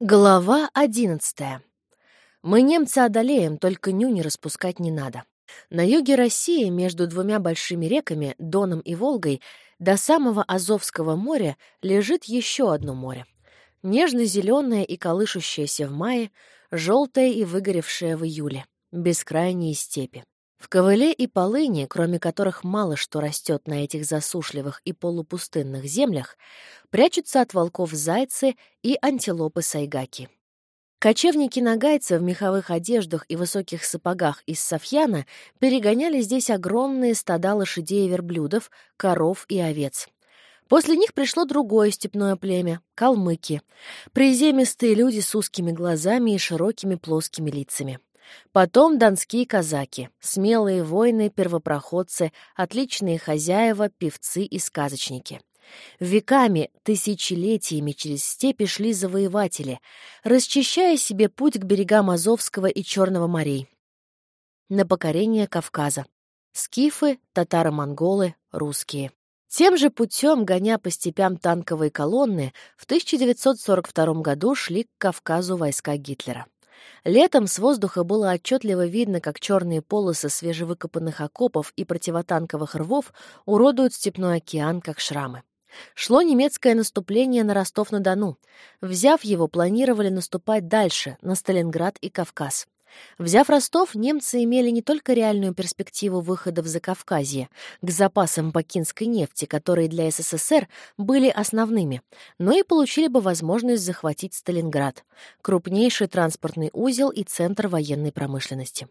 Глава одиннадцатая. Мы немцы одолеем, только ню не распускать не надо. На юге России, между двумя большими реками, Доном и Волгой, до самого Азовского моря лежит еще одно море. Нежно-зеленое и колышущееся в мае, желтое и выгоревшее в июле, бескрайние степи. В ковыле и полыни, кроме которых мало что растет на этих засушливых и полупустынных землях, прячутся от волков зайцы и антилопы сайгаки. Кочевники-нагайцы в меховых одеждах и высоких сапогах из софьяна перегоняли здесь огромные стада лошадей и верблюдов, коров и овец. После них пришло другое степное племя — калмыки, приземистые люди с узкими глазами и широкими плоскими лицами. Потом донские казаки, смелые воины, первопроходцы, отличные хозяева, певцы и сказочники. Веками, тысячелетиями через степи шли завоеватели, расчищая себе путь к берегам Азовского и Черного морей. На покорение Кавказа. Скифы, татаро-монголы, русские. Тем же путем, гоня по степям танковые колонны, в 1942 году шли к Кавказу войска Гитлера. Летом с воздуха было отчетливо видно, как черные полосы свежевыкопанных окопов и противотанковых рвов уродуют степной океан, как шрамы. Шло немецкое наступление на Ростов-на-Дону. Взяв его, планировали наступать дальше, на Сталинград и Кавказ. Взяв Ростов, немцы имели не только реальную перспективу выхода в Закавказье, к запасам бакинской нефти, которые для СССР были основными, но и получили бы возможность захватить Сталинград, крупнейший транспортный узел и центр военной промышленности.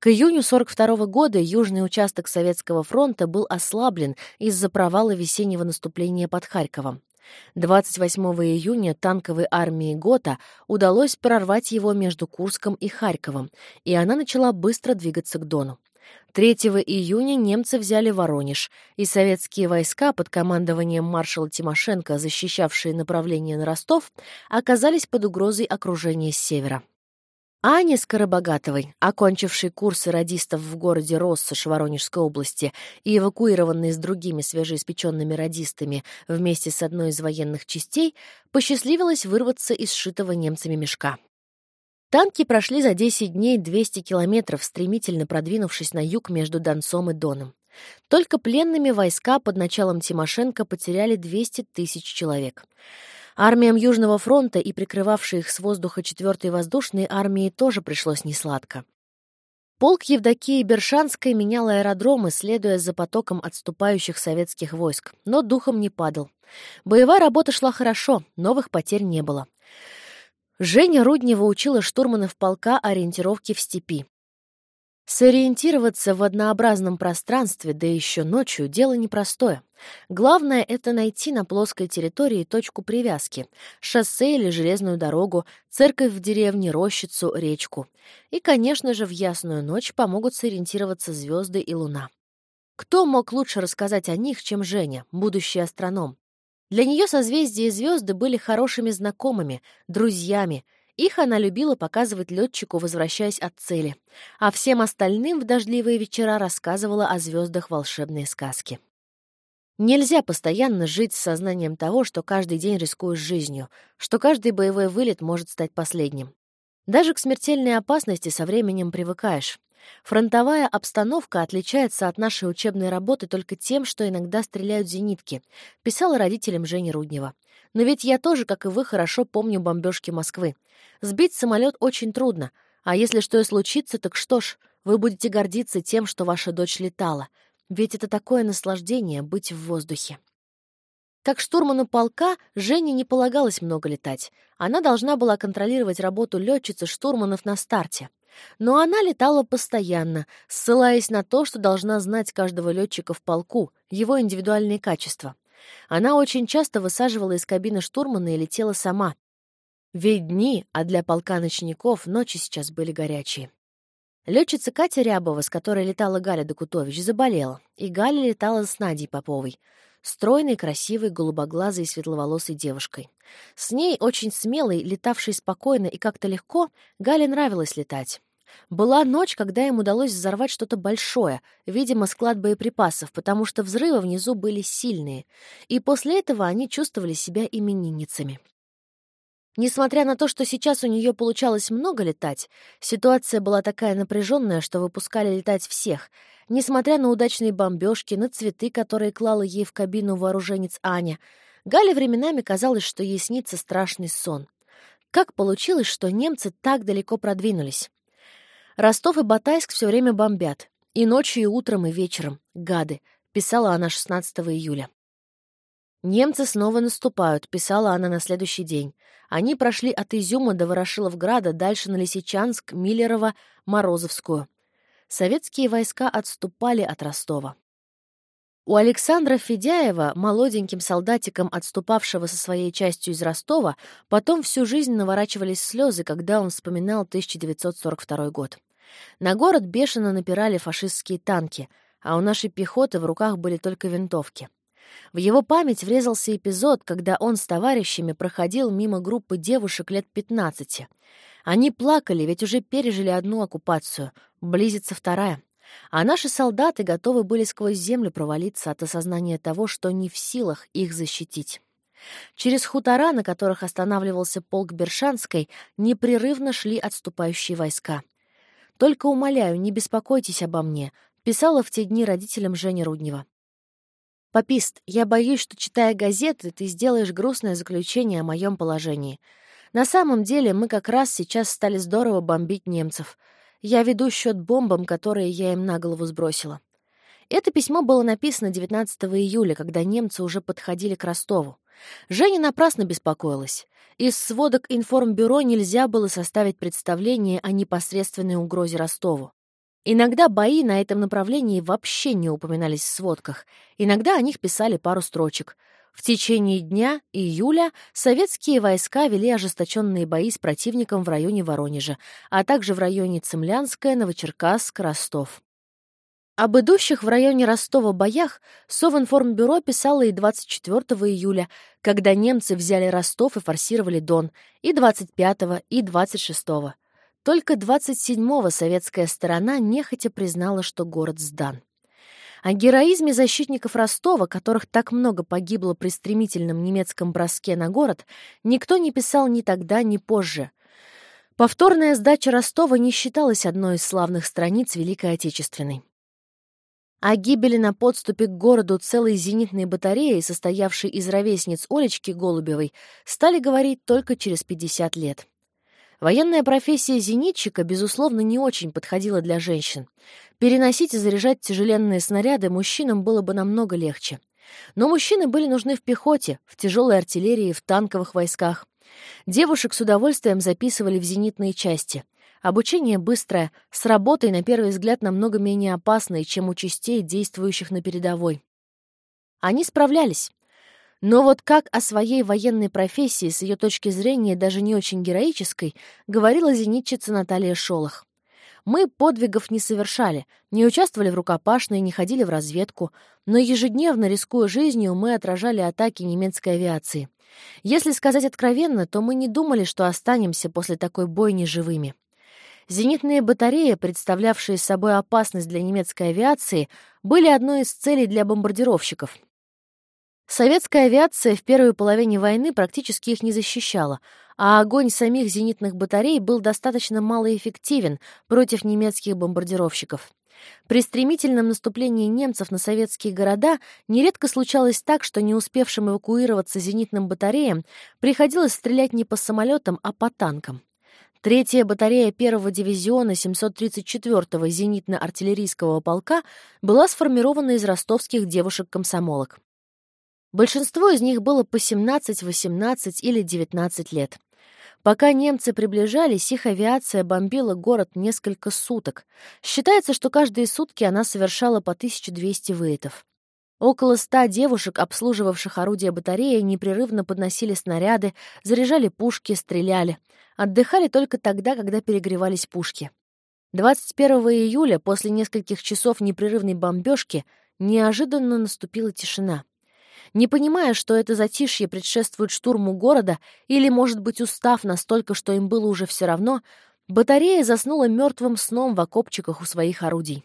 К июню 42 года южный участок Советского фронта был ослаблен из-за провала весеннего наступления под Харьковом. 28 июня танковой армии ГОТА удалось прорвать его между Курском и Харьковом, и она начала быстро двигаться к Дону. 3 июня немцы взяли Воронеж, и советские войска под командованием маршала Тимошенко, защищавшие направление на Ростов, оказались под угрозой окружения с севера. Ане Скоробогатовой, окончившей курсы радистов в городе Россош Воронежской области и эвакуированной с другими свежеиспеченными радистами вместе с одной из военных частей, посчастливилось вырваться из сшитого немцами мешка. Танки прошли за 10 дней 200 километров, стремительно продвинувшись на юг между Донцом и Доном. Только пленными войска под началом Тимошенко потеряли 200 тысяч человек. Армиям Южного фронта и прикрывавшей их с воздуха 4-й воздушной армии тоже пришлось несладко. Полк Евдокии Бершанской менял аэродромы, следуя за потоком отступающих советских войск, но духом не падал. Боевая работа шла хорошо, новых потерь не было. Женя Руднева учила штурманов полка ориентировки в степи. Сориентироваться в однообразном пространстве, да еще ночью, дело непростое. Главное — это найти на плоской территории точку привязки — шоссе или железную дорогу, церковь в деревне, рощицу, речку. И, конечно же, в ясную ночь помогут сориентироваться звезды и луна. Кто мог лучше рассказать о них, чем Женя, будущий астроном? Для нее созвездия и звезды были хорошими знакомыми, друзьями — их она любила показывать летчику, возвращаясь от цели, а всем остальным в дождливые вечера рассказывала о звездах волшебные сказки. Нельзя постоянно жить с сознанием того, что каждый день рискуешь жизнью, что каждый боевой вылет может стать последним. Даже к смертельной опасности со временем привыкаешь. Фронтовая обстановка отличается от нашей учебной работы только тем, что иногда стреляют зенитки, писала родителям Жени Руднева. Но ведь я тоже, как и вы, хорошо помню бомбежки Москвы. Сбить самолет очень трудно, а если что и случится, так что ж, вы будете гордиться тем, что ваша дочь летала. Ведь это такое наслаждение — быть в воздухе. Как штурману полка Жене не полагалось много летать. Она должна была контролировать работу летчицы штурманов на старте. Но она летала постоянно, ссылаясь на то, что должна знать каждого летчика в полку, его индивидуальные качества. Она очень часто высаживала из кабины штурмана и летела сама. Ведь дни, а для полка ночников ночи сейчас были горячие. Летчица Катя Рябова, с которой летала Галя Докутович, заболела, и Галя летала с Надей Поповой, стройной, красивой, голубоглазой и светловолосой девушкой. С ней, очень смелой, летавшей спокойно и как-то легко, Гале нравилось летать. Была ночь, когда им удалось взорвать что-то большое, видимо, склад боеприпасов, потому что взрывы внизу были сильные, и после этого они чувствовали себя именинницами. Несмотря на то, что сейчас у нее получалось много летать, ситуация была такая напряженная, что выпускали летать всех, несмотря на удачные бомбежки, на цветы, которые клала ей в кабину вооруженец Аня. Гале временами казалось, что ей снится страшный сон. Как получилось, что немцы так далеко продвинулись? Ростов и Батайск все время бомбят. И ночью, и утром, и вечером. Гады, писала она 16 июля. «Немцы снова наступают», — писала она на следующий день. Они прошли от Изюма до Ворошиловграда, дальше на Лисичанск, Миллерово, Морозовскую. Советские войска отступали от Ростова. У Александра Федяева, молоденьким солдатиком, отступавшего со своей частью из Ростова, потом всю жизнь наворачивались слезы, когда он вспоминал 1942 год. На город бешено напирали фашистские танки, а у нашей пехоты в руках были только винтовки. В его память врезался эпизод, когда он с товарищами проходил мимо группы девушек лет 15. Они плакали, ведь уже пережили одну оккупацию, близится вторая. А наши солдаты готовы были сквозь землю провалиться от осознания того, что не в силах их защитить. Через хутора, на которых останавливался полк Бершанской, непрерывно шли отступающие войска. «Только умоляю, не беспокойтесь обо мне», — писала в те дни родителям Жени Руднева. «Попист, я боюсь, что, читая газеты, ты сделаешь грустное заключение о моем положении. На самом деле мы как раз сейчас стали здорово бомбить немцев. Я веду счет бомбам, которые я им на голову сбросила». Это письмо было написано 19 июля, когда немцы уже подходили к Ростову. Женя напрасно беспокоилась. Из сводок информбюро нельзя было составить представление о непосредственной угрозе Ростову. Иногда бои на этом направлении вообще не упоминались в сводках, иногда о них писали пару строчек. В течение дня июля советские войска вели ожесточенные бои с противником в районе Воронежа, а также в районе Цемлянская, Новочеркасск, Ростов. Об идущих в районе Ростова боях Совинформбюро писало и 24 июля, когда немцы взяли Ростов и форсировали Дон, и 25 и 26 -го. Только 27-го советская сторона нехотя признала, что город сдан. О героизме защитников Ростова, которых так много погибло при стремительном немецком броске на город, никто не писал ни тогда, ни позже. Повторная сдача Ростова не считалась одной из славных страниц Великой Отечественной. О гибели на подступе к городу целой зенитной батареи, состоявшей из ровесниц Олечки Голубевой, стали говорить только через 50 лет. Военная профессия зенитчика, безусловно, не очень подходила для женщин. Переносить и заряжать тяжеленные снаряды мужчинам было бы намного легче. Но мужчины были нужны в пехоте, в тяжелой артиллерии, в танковых войсках. Девушек с удовольствием записывали в зенитные части. Обучение быстрое, с работой, на первый взгляд, намного менее опасное, чем у частей, действующих на передовой. Они справлялись. Но вот как о своей военной профессии с ее точки зрения даже не очень героической, говорила зенитчица Наталья Шолох. Мы подвигов не совершали, не участвовали в рукопашной, не ходили в разведку, но ежедневно, рискуя жизнью, мы отражали атаки немецкой авиации. Если сказать откровенно, то мы не думали, что останемся после такой бойни живыми. Зенитные батареи, представлявшие собой опасность для немецкой авиации, были одной из целей для бомбардировщиков — Советская авиация в первой половине войны практически их не защищала, а огонь самих зенитных батарей был достаточно малоэффективен против немецких бомбардировщиков. При стремительном наступлении немцев на советские города нередко случалось так, что не успевшим эвакуироваться зенитным батареям приходилось стрелять не по самолетам, а по танкам. Третья батарея первого дивизиона 734-го зенитно-артиллерийского полка была сформирована из ростовских девушек-комсомолок. Большинство из них было по 17, 18 или 19 лет. Пока немцы приближались, их авиация бомбила город несколько суток. Считается, что каждые сутки она совершала по 1200 вылетов. Около ста девушек, обслуживавших орудия батареи, непрерывно подносили снаряды, заряжали пушки, стреляли. Отдыхали только тогда, когда перегревались пушки. 21 июля, после нескольких часов непрерывной бомбежки, неожиданно наступила тишина не понимая, что это затишье предшествует штурму города или, может быть, устав настолько, что им было уже все равно, батарея заснула мертвым сном в окопчиках у своих орудий.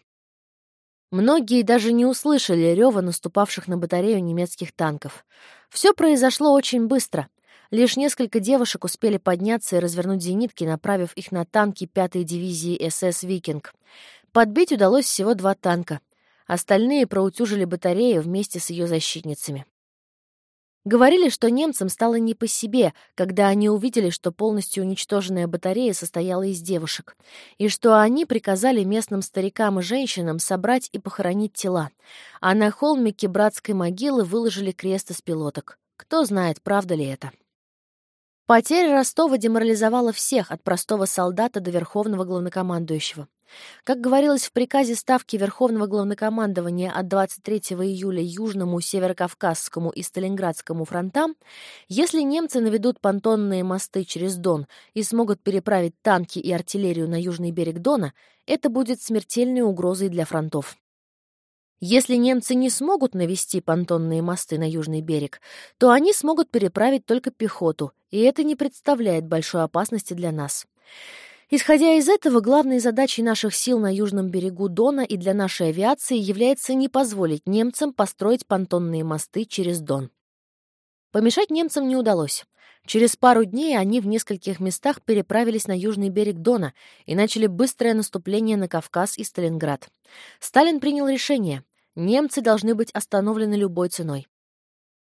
Многие даже не услышали рева наступавших на батарею немецких танков. Все произошло очень быстро. Лишь несколько девушек успели подняться и развернуть зенитки, направив их на танки 5-й дивизии СС «Викинг». Подбить удалось всего два танка. Остальные проутюжили батарею вместе с ее защитницами. Говорили, что немцам стало не по себе, когда они увидели, что полностью уничтоженная батарея состояла из девушек, и что они приказали местным старикам и женщинам собрать и похоронить тела, а на холмике братской могилы выложили крест из пилоток. Кто знает, правда ли это. Потеря Ростова деморализовала всех, от простого солдата до верховного главнокомандующего. Как говорилось в приказе Ставки Верховного Главнокомандования от 23 июля Южному, Северокавказскому и Сталинградскому фронтам, если немцы наведут понтонные мосты через Дон и смогут переправить танки и артиллерию на южный берег Дона, это будет смертельной угрозой для фронтов. Если немцы не смогут навести понтонные мосты на южный берег, то они смогут переправить только пехоту, и это не представляет большой опасности для нас. Исходя из этого, главной задачей наших сил на южном берегу Дона и для нашей авиации является не позволить немцам построить понтонные мосты через Дон. Помешать немцам не удалось. Через пару дней они в нескольких местах переправились на южный берег Дона и начали быстрое наступление на Кавказ и Сталинград. Сталин принял решение — немцы должны быть остановлены любой ценой.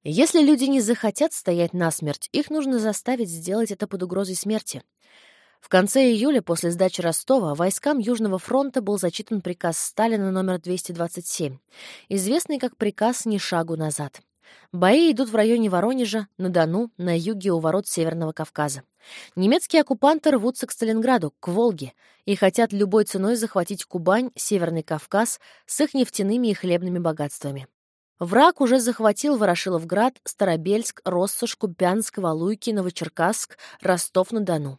Если люди не захотят стоять насмерть, их нужно заставить сделать это под угрозой смерти. В конце июля после сдачи Ростова войскам Южного фронта был зачитан приказ Сталина номер 227, известный как приказ «Ни шагу назад». Бои идут в районе Воронежа, на Дону, на юге у ворот Северного Кавказа. Немецкие оккупанты рвутся к Сталинграду, к Волге, и хотят любой ценой захватить Кубань, Северный Кавказ с их нефтяными и хлебными богатствами. Враг уже захватил Ворошиловград, Старобельск, Россошь, Купянск, Валуйки, Новочеркасск, Ростов-на-Дону.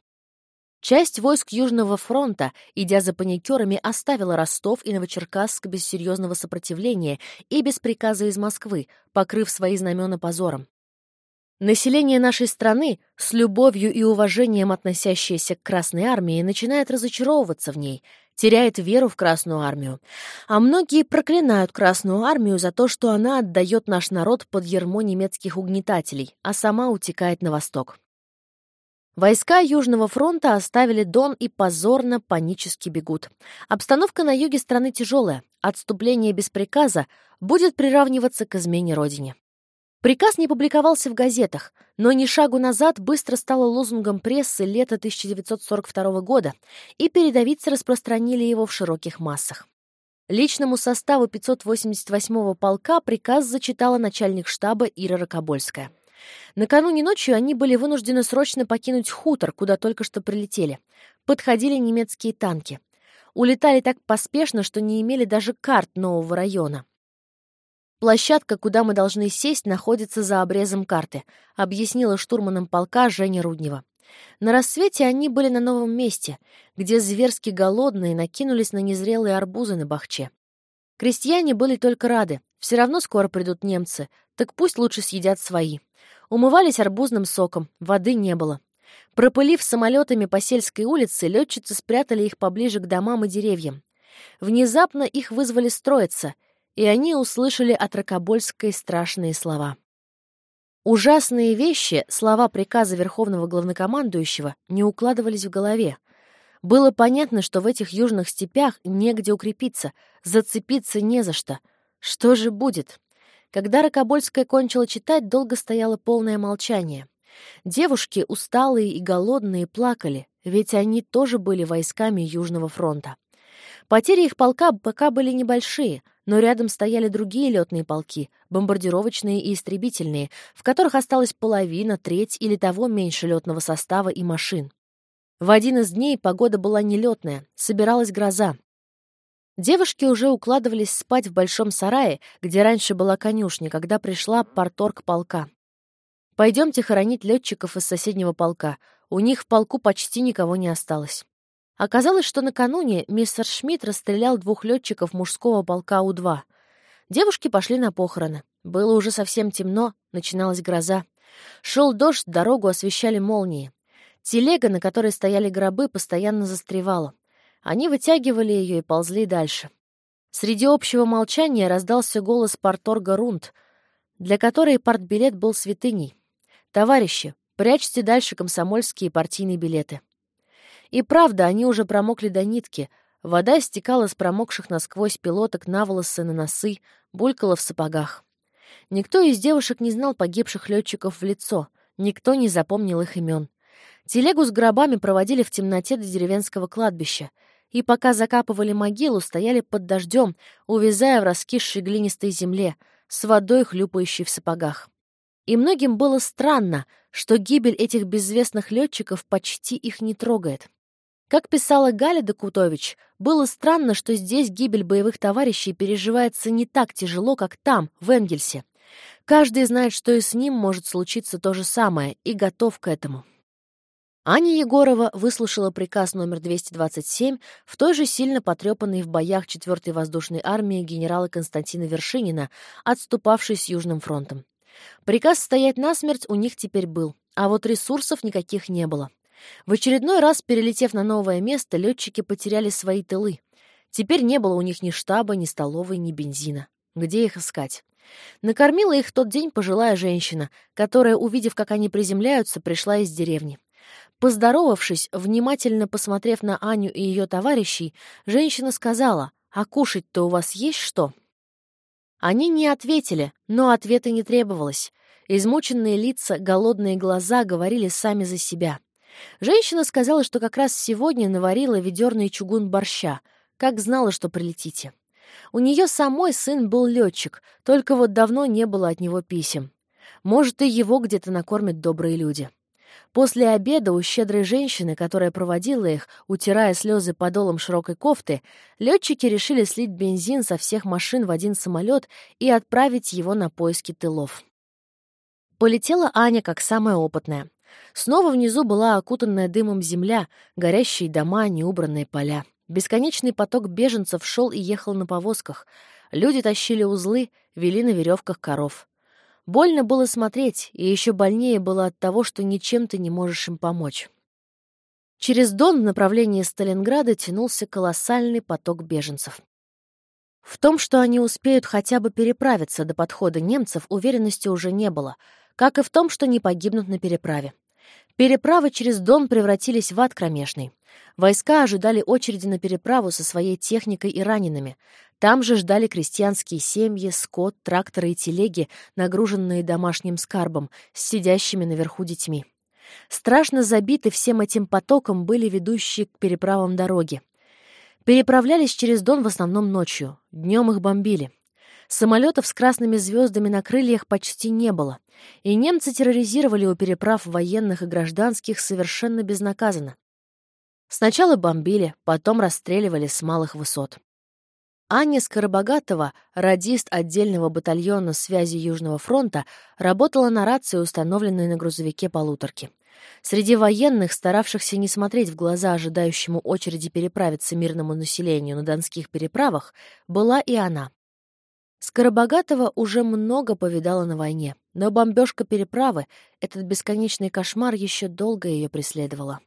Часть войск Южного фронта, идя за паникерами, оставила Ростов и Новочеркасск без серьезного сопротивления и без приказа из Москвы, покрыв свои знамена позором. Население нашей страны, с любовью и уважением относящееся к Красной армии, начинает разочаровываться в ней, теряет веру в Красную армию. А многие проклинают Красную армию за то, что она отдает наш народ под ермо немецких угнетателей, а сама утекает на восток. Войска Южного фронта оставили Дон и позорно, панически бегут. Обстановка на юге страны тяжелая. Отступление без приказа будет приравниваться к измене Родине. Приказ не публиковался в газетах, но «Ни шагу назад» быстро стало лозунгом прессы лета 1942 года, и передовицы распространили его в широких массах. Личному составу 588-го полка приказ зачитала начальник штаба Ира Рокобольская. Накануне ночью они были вынуждены срочно покинуть хутор, куда только что прилетели. Подходили немецкие танки. Улетали так поспешно, что не имели даже карт нового района. «Площадка, куда мы должны сесть, находится за обрезом карты», объяснила штурманом полка Женя Руднева. На рассвете они были на новом месте, где зверски голодные накинулись на незрелые арбузы на бахче. Крестьяне были только рады. Все равно скоро придут немцы, так пусть лучше съедят свои. Умывались арбузным соком, воды не было. Пропылив самолетами по сельской улице, летчицы спрятали их поближе к домам и деревьям. Внезапно их вызвали строиться, и они услышали от Рокобольской страшные слова. Ужасные вещи, слова приказа Верховного Главнокомандующего, не укладывались в голове. Было понятно, что в этих южных степях негде укрепиться, зацепиться не за что. Что же будет? Когда Рокобольская кончила читать, долго стояло полное молчание. Девушки, усталые и голодные, плакали, ведь они тоже были войсками Южного фронта. Потери их полка пока были небольшие, но рядом стояли другие летные полки, бомбардировочные и истребительные, в которых осталась половина, треть или того меньше летного состава и машин. В один из дней погода была нелетная, собиралась гроза. Девушки уже укладывались спать в большом сарае, где раньше была конюшня, когда пришла порторг полка. «Пойдемте хоронить летчиков из соседнего полка. У них в полку почти никого не осталось». Оказалось, что накануне мистер Шмидт расстрелял двух летчиков мужского полка У-2. Девушки пошли на похороны. Было уже совсем темно, начиналась гроза. Шел дождь, дорогу освещали молнии. Телега, на которой стояли гробы, постоянно застревала. Они вытягивали ее и ползли дальше. Среди общего молчания раздался голос порторга Рунд, для которой партбилет был святыней. «Товарищи, Прячьте дальше комсомольские партийные билеты. И правда, они уже промокли до нитки. Вода стекала с промокших насквозь пилоток на волосы, на носы, булькала в сапогах. Никто из девушек не знал погибших летчиков в лицо, никто не запомнил их имен. Телегу с гробами проводили в темноте до деревенского кладбища, и пока закапывали могилу, стояли под дождем, увязая в раскисшей глинистой земле, с водой, хлюпающей в сапогах. И многим было странно, что гибель этих безвестных летчиков почти их не трогает. Как писала Галя Докутович, было странно, что здесь гибель боевых товарищей переживается не так тяжело, как там, в Энгельсе. Каждый знает, что и с ним может случиться то же самое, и готов к этому. Аня Егорова выслушала приказ номер 227 в той же сильно потрепанной в боях 4-й воздушной армии генерала Константина Вершинина, отступавшей с Южным фронтом. Приказ стоять насмерть у них теперь был, а вот ресурсов никаких не было. В очередной раз, перелетев на новое место, летчики потеряли свои тылы. Теперь не было у них ни штаба, ни столовой, ни бензина. Где их искать? Накормила их тот день пожилая женщина, которая, увидев, как они приземляются, пришла из деревни. Поздоровавшись, внимательно посмотрев на Аню и ее товарищей, женщина сказала, «А кушать-то у вас есть что?» Они не ответили, но ответа не требовалось. Измученные лица, голодные глаза говорили сами за себя. Женщина сказала, что как раз сегодня наварила ведерный чугун борща, как знала, что прилетите. У нее самой сын был летчик, только вот давно не было от него писем. Может, и его где-то накормят добрые люди. После обеда у щедрой женщины, которая проводила их, утирая слезы подолом широкой кофты, летчики решили слить бензин со всех машин в один самолет и отправить его на поиски тылов. Полетела Аня как самая опытная. Снова внизу была окутанная дымом земля, горящие дома, неубранные поля. Бесконечный поток беженцев шел и ехал на повозках. Люди тащили узлы, вели на веревках коров. Больно было смотреть, и еще больнее было от того, что ничем ты не можешь им помочь. Через Дон в направлении Сталинграда тянулся колоссальный поток беженцев. В том, что они успеют хотя бы переправиться до подхода немцев, уверенности уже не было, как и в том, что не погибнут на переправе. Переправы через Дон превратились в ад кромешный. Войска ожидали очереди на переправу со своей техникой и ранеными. Там же ждали крестьянские семьи, скот, тракторы и телеги, нагруженные домашним скарбом, с сидящими наверху детьми. Страшно забиты всем этим потоком были ведущие к переправам дороги. Переправлялись через Дон в основном ночью, днем их бомбили. Самолетов с красными звездами на крыльях почти не было, и немцы терроризировали у переправ военных и гражданских совершенно безнаказанно. Сначала бомбили, потом расстреливали с малых высот. Аня Скоробогатова, радист отдельного батальона связи Южного фронта, работала на рации, установленной на грузовике полуторки. Среди военных, старавшихся не смотреть в глаза ожидающему очереди переправиться мирному населению на донских переправах, была и она. Скоробогатова уже много повидала на войне, но бомбежка переправы, этот бесконечный кошмар, еще долго ее преследовала.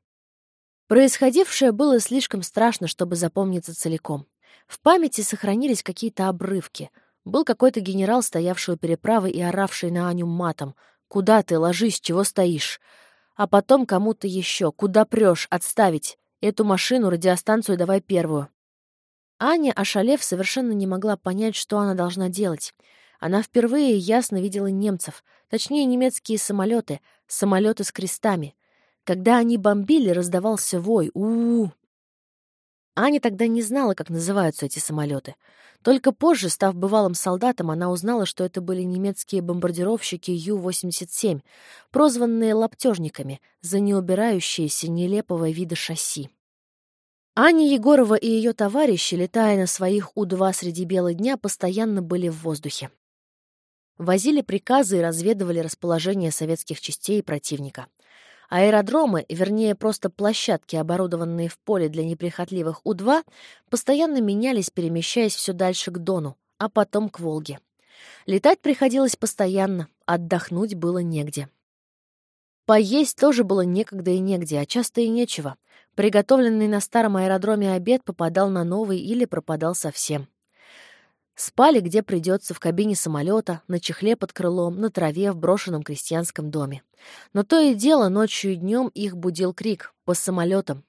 Происходившее было слишком страшно, чтобы запомниться целиком. В памяти сохранились какие-то обрывки. Был какой-то генерал, стоявший у переправы и оравший на Аню матом. «Куда ты? Ложись, чего стоишь?» А потом кому-то еще. «Куда прешь? Отставить! Эту машину, радиостанцию давай первую!» Аня, ошалев, совершенно не могла понять, что она должна делать. Она впервые ясно видела немцев, точнее, немецкие самолеты, самолеты с крестами. Когда они бомбили, раздавался вой у, -у, -у. Аня тогда не знала, как называются эти самолеты. Только позже, став бывалым солдатом, она узнала, что это были немецкие бомбардировщики Ю-87, прозванные лаптежниками за неубирающиеся нелепого вида шасси. Аня Егорова и ее товарищи, летая на своих У-2 среди бела дня, постоянно были в воздухе. Возили приказы и разведывали расположение советских частей и противника. Аэродромы, вернее, просто площадки, оборудованные в поле для неприхотливых У-2, постоянно менялись, перемещаясь все дальше к Дону, а потом к Волге. Летать приходилось постоянно, отдохнуть было негде. Поесть тоже было некогда и негде, а часто и нечего. Приготовленный на старом аэродроме обед попадал на новый или пропадал совсем. Спали, где придется, в кабине самолета, на чехле под крылом, на траве в брошенном крестьянском доме. Но то и дело, ночью и днем их будил крик «по самолетам».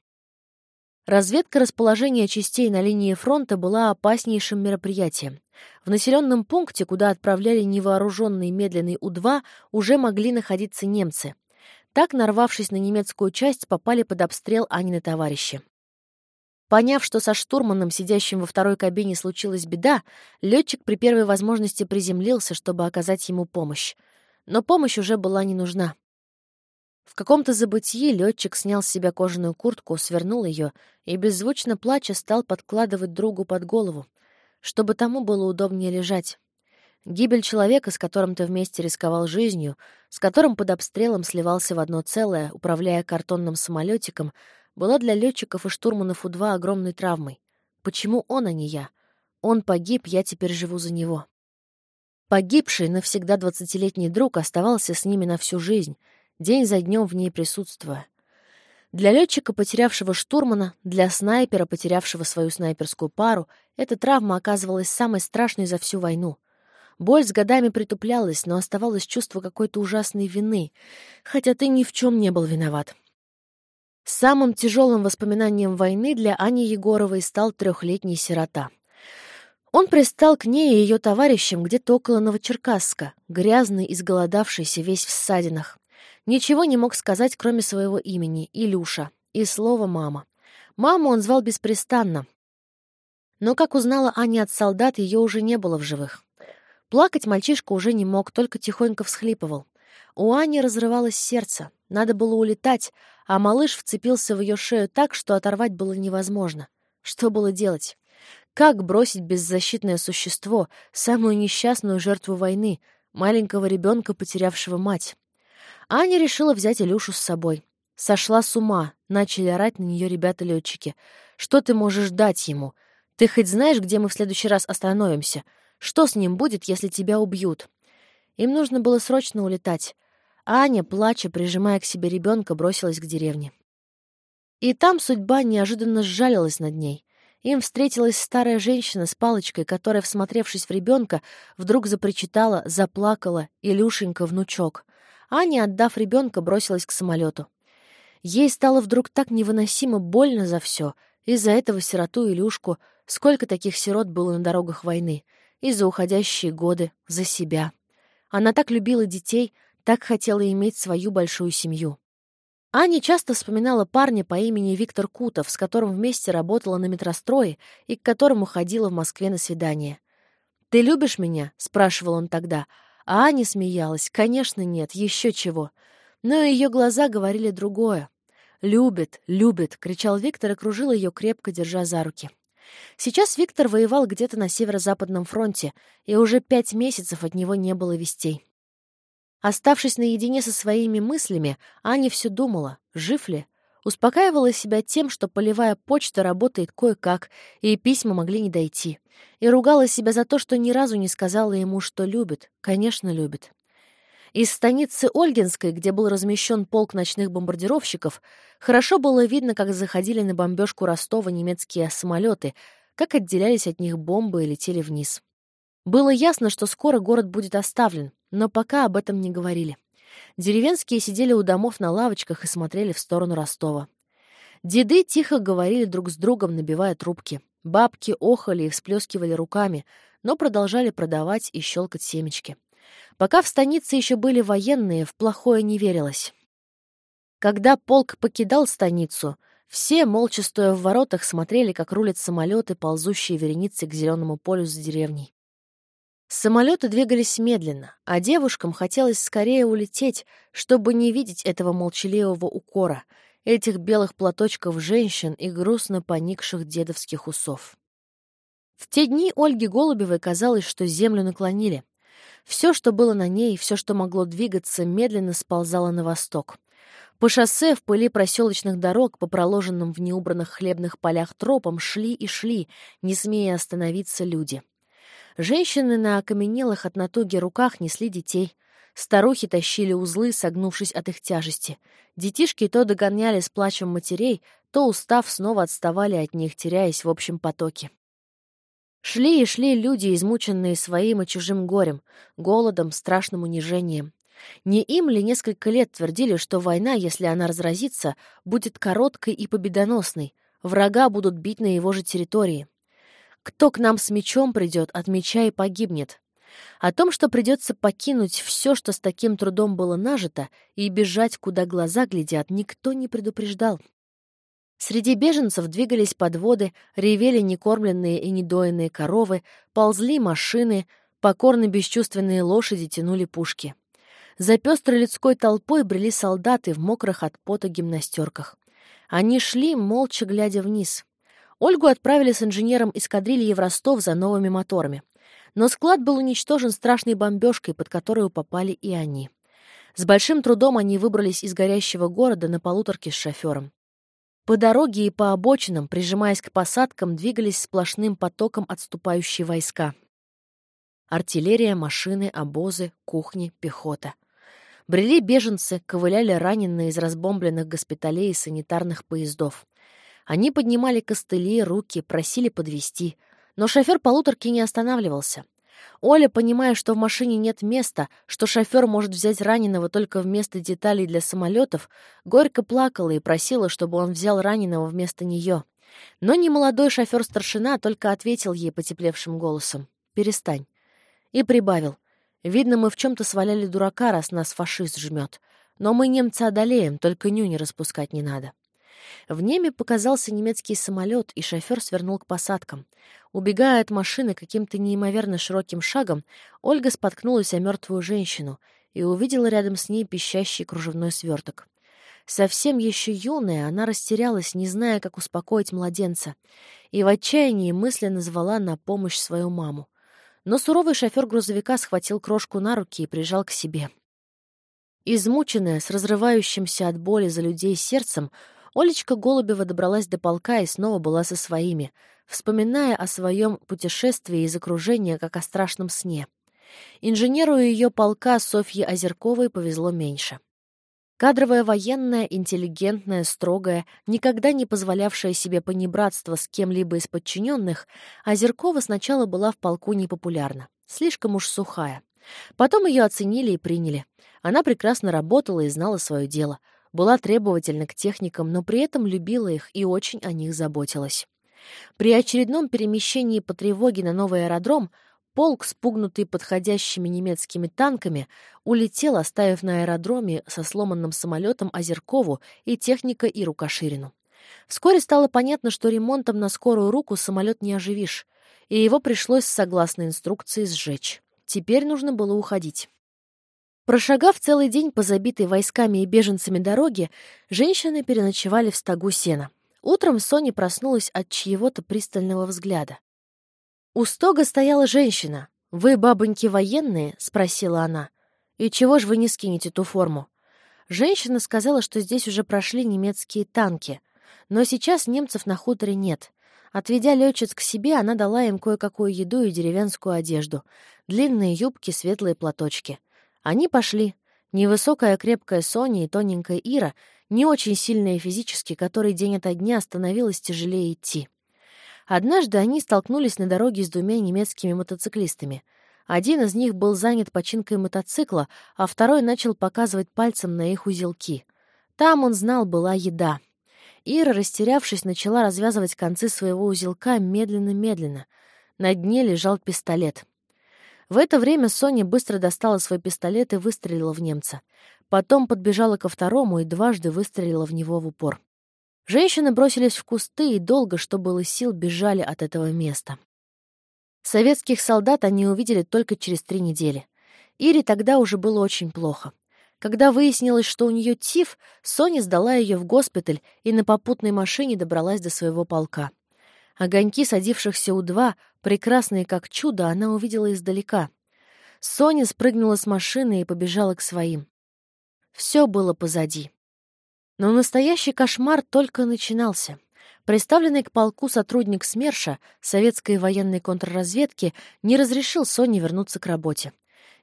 Разведка расположения частей на линии фронта была опаснейшим мероприятием. В населенном пункте, куда отправляли невооруженный медленный У-2, уже могли находиться немцы. Так, нарвавшись на немецкую часть, попали под обстрел Анины товарищи. Поняв, что со штурманом, сидящим во второй кабине, случилась беда, летчик при первой возможности приземлился, чтобы оказать ему помощь. Но помощь уже была не нужна. В каком-то забытии летчик снял с себя кожаную куртку, свернул ее и, беззвучно плача, стал подкладывать другу под голову, чтобы тому было удобнее лежать. Гибель человека, с которым ты вместе рисковал жизнью, с которым под обстрелом сливался в одно целое, управляя картонным самолетиком, была для летчиков и штурманов У-2 огромной травмой. Почему он, а не я? Он погиб, я теперь живу за него. Погибший навсегда двадцатилетний друг оставался с ними на всю жизнь, день за днем в ней присутствуя. Для летчика, потерявшего штурмана, для снайпера, потерявшего свою снайперскую пару, эта травма оказывалась самой страшной за всю войну. Боль с годами притуплялась, но оставалось чувство какой-то ужасной вины, хотя ты ни в чем не был виноват. Самым тяжелым воспоминанием войны для Ани Егоровой стал трехлетний сирота. Он пристал к ней и ее товарищам где-то около Новочеркасска, грязный, изголодавшийся, весь в ссадинах. Ничего не мог сказать, кроме своего имени, Илюша, и слова «мама». Маму он звал беспрестанно. Но, как узнала Аня от солдат, ее уже не было в живых. Плакать мальчишка уже не мог, только тихонько всхлипывал. У Ани разрывалось сердце. Надо было улетать, а малыш вцепился в ее шею так, что оторвать было невозможно. Что было делать? Как бросить беззащитное существо, самую несчастную жертву войны, маленького ребенка, потерявшего мать? Аня решила взять Илюшу с собой. Сошла с ума, начали орать на нее ребята-летчики. «Что ты можешь дать ему? Ты хоть знаешь, где мы в следующий раз остановимся? Что с ним будет, если тебя убьют?» Им нужно было срочно улетать. Аня, плача, прижимая к себе ребенка, бросилась к деревне. И там судьба неожиданно сжалилась над ней. Им встретилась старая женщина с палочкой, которая, всмотревшись в ребенка, вдруг запричитала, заплакала «Илюшенька, внучок». Аня, отдав ребенка, бросилась к самолету. Ей стало вдруг так невыносимо больно за все. Из-за этого сироту Илюшку, сколько таких сирот было на дорогах войны, и за уходящие годы, за себя. Она так любила детей, так хотела иметь свою большую семью. Аня часто вспоминала парня по имени Виктор Кутов, с которым вместе работала на метрострое и к которому ходила в Москве на свидание. «Ты любишь меня?» — спрашивал он тогда, а Аня смеялась. Конечно, нет, еще чего. Но ее глаза говорили другое. «Любит, любит!» — кричал Виктор и кружил ее, крепко держа за руки. Сейчас Виктор воевал где-то на северо-западном фронте, и уже пять месяцев от него не было вестей. Оставшись наедине со своими мыслями, Аня все думала, жив ли, Успокаивала себя тем, что полевая почта работает кое-как, и письма могли не дойти. И ругала себя за то, что ни разу не сказала ему, что любит. Конечно, любит. Из станицы Ольгинской, где был размещен полк ночных бомбардировщиков, хорошо было видно, как заходили на бомбежку Ростова немецкие самолеты, как отделялись от них бомбы и летели вниз. Было ясно, что скоро город будет оставлен, но пока об этом не говорили. Деревенские сидели у домов на лавочках и смотрели в сторону Ростова. Деды тихо говорили друг с другом, набивая трубки. Бабки охали и всплескивали руками, но продолжали продавать и щелкать семечки. Пока в станице еще были военные, в плохое не верилось. Когда полк покидал станицу, все, молча стоя в воротах, смотрели, как рулят самолеты, ползущие вереницей к зеленому полю за деревней. Самолеты двигались медленно, а девушкам хотелось скорее улететь, чтобы не видеть этого молчаливого укора, этих белых платочков женщин и грустно поникших дедовских усов. В те дни Ольге Голубевой казалось, что землю наклонили. Все, что было на ней, все, что могло двигаться, медленно сползало на восток. По шоссе в пыли проселочных дорог, по проложенным в неубранных хлебных полях тропам, шли и шли, не смея остановиться люди. Женщины на окаменелых от натуги руках несли детей. Старухи тащили узлы, согнувшись от их тяжести. Детишки то догоняли с плачем матерей, то, устав, снова отставали от них, теряясь в общем потоке. Шли и шли люди, измученные своим и чужим горем, голодом, страшным унижением. Не им ли несколько лет твердили, что война, если она разразится, будет короткой и победоносной, врага будут бить на его же территории? Кто к нам с мечом придет, от меча и погибнет? О том, что придется покинуть все, что с таким трудом было нажито, и бежать, куда глаза глядят, никто не предупреждал. Среди беженцев двигались подводы, ревели некормленные и недоенные коровы, ползли машины, покорно бесчувственные лошади тянули пушки. За пестрой людской толпой брели солдаты в мокрых от пота гимнастерках. Они шли, молча глядя вниз. Ольгу отправили с инженером эскадрильи в Ростов за новыми моторами. Но склад был уничтожен страшной бомбежкой, под которую попали и они. С большим трудом они выбрались из горящего города на полуторке с шофером. По дороге и по обочинам, прижимаясь к посадкам, двигались сплошным потоком отступающие войска. Артиллерия, машины, обозы, кухни, пехота. Брели беженцы, ковыляли раненые из разбомбленных госпиталей и санитарных поездов. Они поднимали костыли, руки, просили подвести, но шофер полуторки не останавливался. Оля, понимая, что в машине нет места, что шофер может взять раненого только вместо деталей для самолетов, горько плакала и просила, чтобы он взял раненого вместо нее. Но немолодой шофер-старшина только ответил ей потеплевшим голосом «Перестань». И прибавил «Видно, мы в чем-то сваляли дурака, раз нас фашист жмет. Но мы немца одолеем, только нюни распускать не надо». В небе показался немецкий самолет, и шофер свернул к посадкам. Убегая от машины каким-то неимоверно широким шагом, Ольга споткнулась о мертвую женщину и увидела рядом с ней пищащий кружевной сверток. Совсем еще юная, она растерялась, не зная, как успокоить младенца, и в отчаянии мысленно звала на помощь свою маму. Но суровый шофер грузовика схватил крошку на руки и прижал к себе. Измученная, с разрывающимся от боли за людей сердцем, Олечка Голубева добралась до полка и снова была со своими, вспоминая о своем путешествии из окружения, как о страшном сне. Инженеру ее полка Софье Озерковой повезло меньше. Кадровая военная, интеллигентная, строгая, никогда не позволявшая себе понебратства с кем-либо из подчиненных, Озеркова сначала была в полку непопулярна, слишком уж сухая. Потом ее оценили и приняли. Она прекрасно работала и знала свое дело — была требовательна к техникам, но при этом любила их и очень о них заботилась. При очередном перемещении по тревоге на новый аэродром полк, спугнутый подходящими немецкими танками, улетел, оставив на аэродроме со сломанным самолетом Озеркову и техника Иру Каширину. Вскоре стало понятно, что ремонтом на скорую руку самолет не оживишь, и его пришлось, согласно инструкции, сжечь. Теперь нужно было уходить. Прошагав целый день по забитой войсками и беженцами дороге, женщины переночевали в стогу сена. Утром Соня проснулась от чьего-то пристального взгляда. У стога стояла женщина. «Вы, бабоньки, военные?» — спросила она. «И чего ж вы не скинете ту форму?» Женщина сказала, что здесь уже прошли немецкие танки, но сейчас немцев на хуторе нет. Отведя летчиц к себе, она дала им кое-какую еду и деревенскую одежду, длинные юбки, светлые платочки — они пошли. Невысокая крепкая Соня и тоненькая Ира, не очень сильная физически, который день ото дня становилось тяжелее идти. Однажды они столкнулись на дороге с двумя немецкими мотоциклистами. Один из них был занят починкой мотоцикла, а второй начал показывать пальцем на их узелки. Там, он знал, была еда. Ира, растерявшись, начала развязывать концы своего узелка медленно-медленно. На дне лежал пистолет. В это время Соня быстро достала свой пистолет и выстрелила в немца. Потом подбежала ко второму и дважды выстрелила в него в упор. Женщины бросились в кусты и долго, что было сил, бежали от этого места. Советских солдат они увидели только через три недели. Ире тогда уже было очень плохо. Когда выяснилось, что у нее тиф, Соня сдала ее в госпиталь и на попутной машине добралась до своего полка. Огоньки садившихся у два, прекрасные как чудо, она увидела издалека. Соня спрыгнула с машины и побежала к своим. Все было позади. Но настоящий кошмар только начинался. Представленный к полку сотрудник СМЕРШа, советской военной контрразведки, не разрешил Соне вернуться к работе.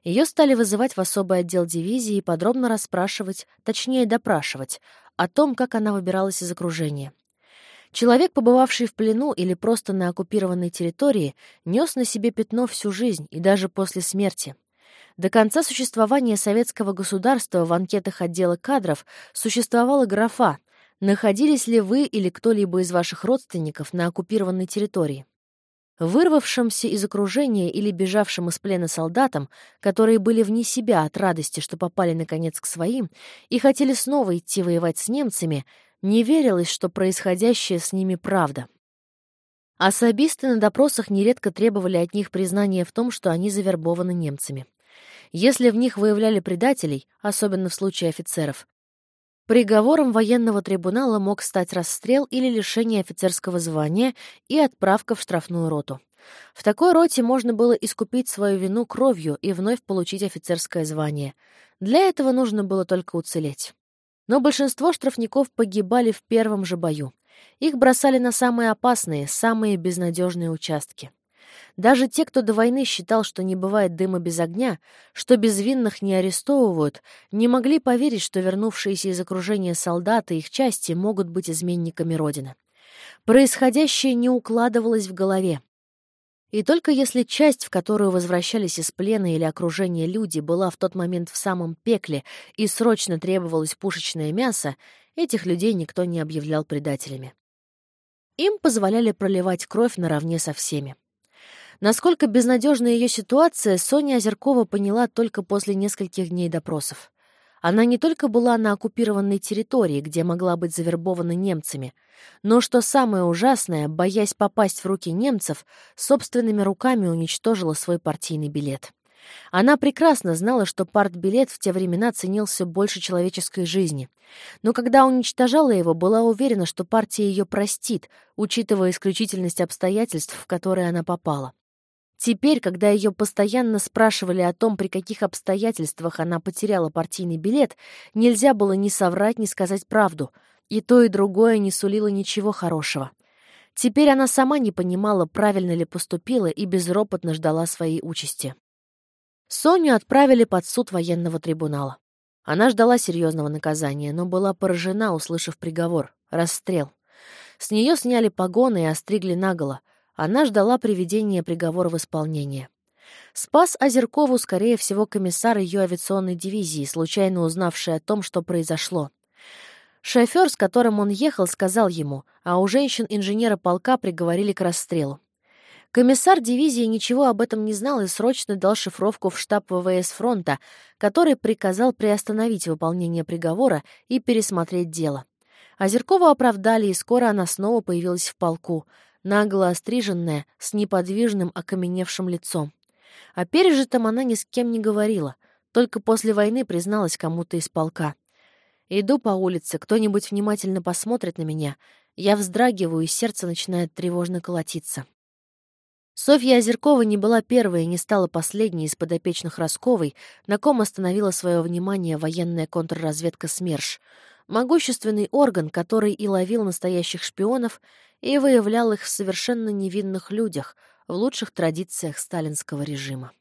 Ее стали вызывать в особый отдел дивизии и подробно расспрашивать, точнее допрашивать, о том, как она выбиралась из окружения. Человек, побывавший в плену или просто на оккупированной территории, нес на себе пятно всю жизнь и даже после смерти. До конца существования советского государства в анкетах отдела кадров существовала графа «Находились ли вы или кто-либо из ваших родственников на оккупированной территории?» Вырвавшимся из окружения или бежавшим из плена солдатам, которые были вне себя от радости, что попали наконец к своим, и хотели снова идти воевать с немцами, не верилось, что происходящее с ними правда. Особисты на допросах нередко требовали от них признания в том, что они завербованы немцами. Если в них выявляли предателей, особенно в случае офицеров, Приговором военного трибунала мог стать расстрел или лишение офицерского звания и отправка в штрафную роту. В такой роте можно было искупить свою вину кровью и вновь получить офицерское звание. Для этого нужно было только уцелеть. Но большинство штрафников погибали в первом же бою. Их бросали на самые опасные, самые безнадежные участки. Даже те, кто до войны считал, что не бывает дыма без огня, что безвинных не арестовывают, не могли поверить, что вернувшиеся из окружения солдаты и их части могут быть изменниками Родины. Происходящее не укладывалось в голове. И только если часть, в которую возвращались из плена или окружения люди, была в тот момент в самом пекле и срочно требовалось пушечное мясо, этих людей никто не объявлял предателями. Им позволяли проливать кровь наравне со всеми. Насколько безнадежна ее ситуация, Соня Озеркова поняла только после нескольких дней допросов. Она не только была на оккупированной территории, где могла быть завербована немцами, но, что самое ужасное, боясь попасть в руки немцев, собственными руками уничтожила свой партийный билет. Она прекрасно знала, что партбилет в те времена ценился больше человеческой жизни. Но когда уничтожала его, была уверена, что партия ее простит, учитывая исключительность обстоятельств, в которые она попала. Теперь, когда ее постоянно спрашивали о том, при каких обстоятельствах она потеряла партийный билет, нельзя было ни соврать, ни сказать правду. И то, и другое не сулило ничего хорошего. Теперь она сама не понимала, правильно ли поступила, и безропотно ждала своей участи. Соню отправили под суд военного трибунала. Она ждала серьезного наказания, но была поражена, услышав приговор — расстрел. С нее сняли погоны и остригли наголо — она ждала приведения приговора в исполнение. Спас Озеркову, скорее всего, комиссар ее авиационной дивизии, случайно узнавший о том, что произошло. Шофер, с которым он ехал, сказал ему, а у женщин инженера полка приговорили к расстрелу. Комиссар дивизии ничего об этом не знал и срочно дал шифровку в штаб ВВС фронта, который приказал приостановить выполнение приговора и пересмотреть дело. Озеркова оправдали, и скоро она снова появилась в полку — нагло остриженная, с неподвижным окаменевшим лицом. О пережитом она ни с кем не говорила, только после войны призналась кому-то из полка. Иду по улице, кто-нибудь внимательно посмотрит на меня, я вздрагиваю, и сердце начинает тревожно колотиться. Софья Озеркова не была первой и не стала последней из подопечных Росковой, на ком остановила свое внимание военная контрразведка СМЕРШ, могущественный орган, который и ловил настоящих шпионов, и выявлял их в совершенно невинных людях, в лучших традициях сталинского режима.